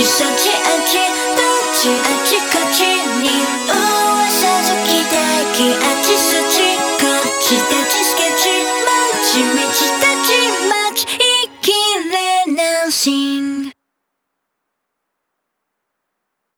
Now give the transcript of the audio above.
ちそっちあっちどっちあっちこっちに噂好きできあっちそっちこっちで